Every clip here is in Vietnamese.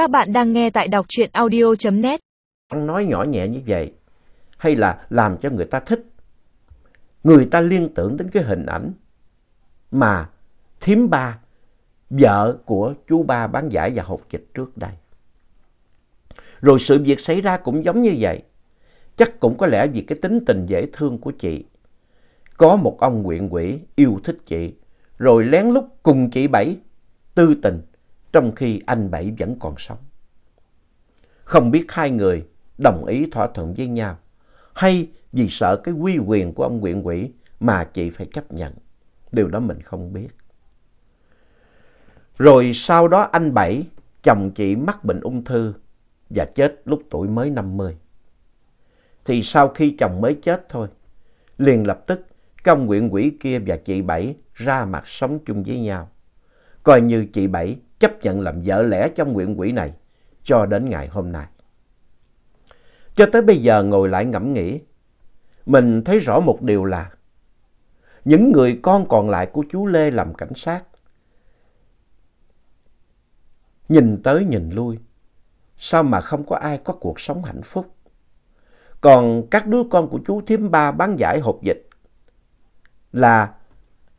Các bạn đang nghe tại đọc truyện audio.net. Nói nhỏ nhẹ như vậy hay là làm cho người ta thích. Người ta liên tưởng đến cái hình ảnh mà thím ba, vợ của chú ba bán giải và hột dịch trước đây. Rồi sự việc xảy ra cũng giống như vậy. Chắc cũng có lẽ vì cái tính tình dễ thương của chị. Có một ông nguyện quỷ yêu thích chị, rồi lén lút cùng chị Bảy tư tình trong khi anh Bảy vẫn còn sống. Không biết hai người đồng ý thỏa thuận với nhau hay vì sợ cái quy quyền của ông quyện quỷ mà chị phải chấp nhận. Điều đó mình không biết. Rồi sau đó anh Bảy, chồng chị mắc bệnh ung thư và chết lúc tuổi mới 50. Thì sau khi chồng mới chết thôi, liền lập tức công quyện quỷ kia và chị Bảy ra mặt sống chung với nhau. Coi như chị Bảy chấp nhận làm vợ lẽ trong nguyện quỷ này cho đến ngày hôm nay. Cho tới bây giờ ngồi lại ngẫm nghĩ, mình thấy rõ một điều là những người con còn lại của chú Lê làm cảnh sát. Nhìn tới nhìn lui, sao mà không có ai có cuộc sống hạnh phúc. Còn các đứa con của chú Thiếm Ba bán giải hộp dịch là,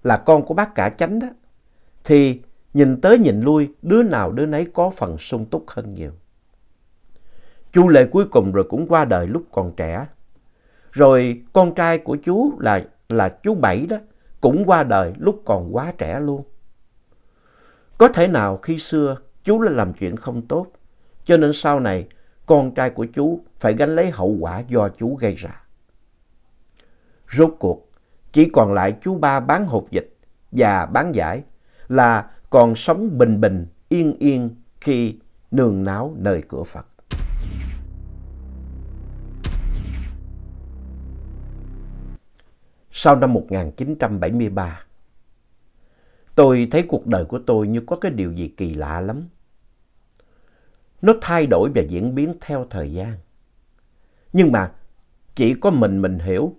là con của bác cả chánh đó, thì nhìn tới nhìn lui, đứa nào đứa nấy có phần sung túc hơn nhiều. Chú Lệ cuối cùng rồi cũng qua đời lúc còn trẻ. Rồi con trai của chú là, là chú Bảy đó, cũng qua đời lúc còn quá trẻ luôn. Có thể nào khi xưa chú đã làm chuyện không tốt, cho nên sau này con trai của chú phải gánh lấy hậu quả do chú gây ra. Rốt cuộc, chỉ còn lại chú ba bán hột dịch và bán giải là còn sống bình bình, yên yên khi nương náo nơi cửa Phật. Sau năm 1973, tôi thấy cuộc đời của tôi như có cái điều gì kỳ lạ lắm. Nó thay đổi và diễn biến theo thời gian. Nhưng mà chỉ có mình mình hiểu.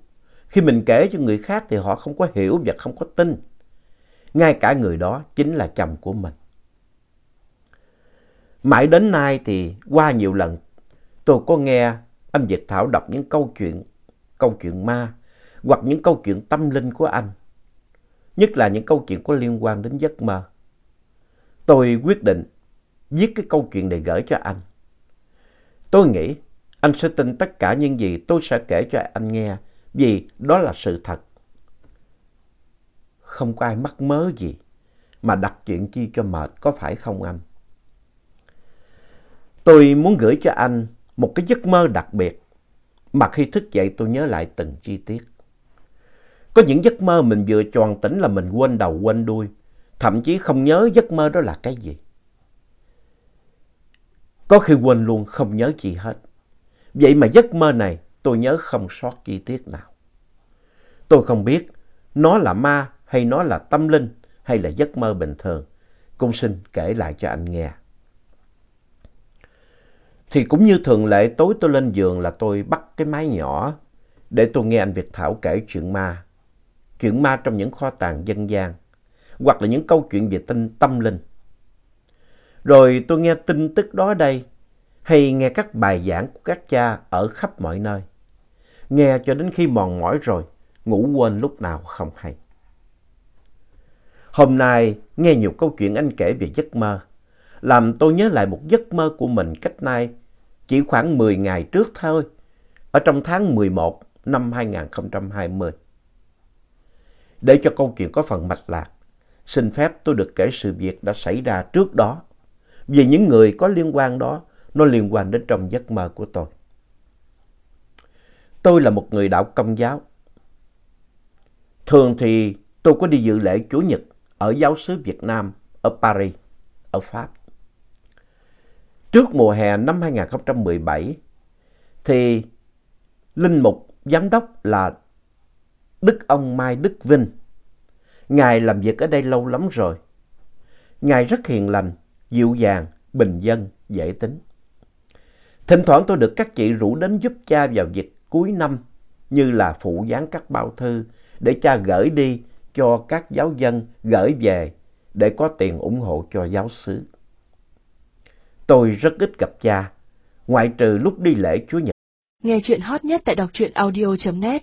Khi mình kể cho người khác thì họ không có hiểu và không có tin. Ngay cả người đó chính là chồng của mình. Mãi đến nay thì qua nhiều lần tôi có nghe âm Việt Thảo đọc những câu chuyện, câu chuyện ma hoặc những câu chuyện tâm linh của anh. Nhất là những câu chuyện có liên quan đến giấc mơ. Tôi quyết định viết cái câu chuyện này gửi cho anh. Tôi nghĩ anh sẽ tin tất cả những gì tôi sẽ kể cho anh nghe vì đó là sự thật. Không có ai mắc mớ gì mà đặt chuyện chi cho mệt có phải không anh? Tôi muốn gửi cho anh một cái giấc mơ đặc biệt mà khi thức dậy tôi nhớ lại từng chi tiết. Có những giấc mơ mình vừa tròn tỉnh là mình quên đầu quên đuôi, thậm chí không nhớ giấc mơ đó là cái gì. Có khi quên luôn không nhớ gì hết. Vậy mà giấc mơ này tôi nhớ không sót chi tiết nào. Tôi không biết nó là ma hay nó là tâm linh hay là giấc mơ bình thường. Cũng xin kể lại cho anh nghe. Thì cũng như thường lệ tối tôi lên giường là tôi bắt cái máy nhỏ để tôi nghe anh Việt Thảo kể chuyện ma. Chuyện ma trong những kho tàng dân gian hoặc là những câu chuyện về tinh tâm linh. Rồi tôi nghe tin tức đó đây hay nghe các bài giảng của các cha ở khắp mọi nơi. Nghe cho đến khi mòn mỏi rồi, ngủ quên lúc nào không hay. Hôm nay nghe nhiều câu chuyện anh kể về giấc mơ, làm tôi nhớ lại một giấc mơ của mình cách nay chỉ khoảng 10 ngày trước thôi, ở trong tháng 11 năm 2020. Để cho câu chuyện có phần mạch lạc, xin phép tôi được kể sự việc đã xảy ra trước đó, vì những người có liên quan đó, nó liên quan đến trong giấc mơ của tôi. Tôi là một người đạo công giáo. Thường thì tôi có đi dự lễ Chủ nhật ở giáo sứ Việt Nam ở Paris, ở Pháp. Trước mùa hè năm 2017 thì Linh Mục Giám đốc là Đức ông Mai Đức Vinh. Ngài làm việc ở đây lâu lắm rồi. Ngài rất hiền lành, dịu dàng, bình dân, dễ tính. Thỉnh thoảng tôi được các chị rủ đến giúp cha vào việc cuối năm như là phụ dán các bao thư để cha gửi đi cho các giáo dân gửi về để có tiền ủng hộ cho giáo xứ. Tôi rất ít gặp cha, ngoại trừ lúc đi lễ Chúa Nhật. Nghe chuyện hot nhất tại đọc truyện audio.net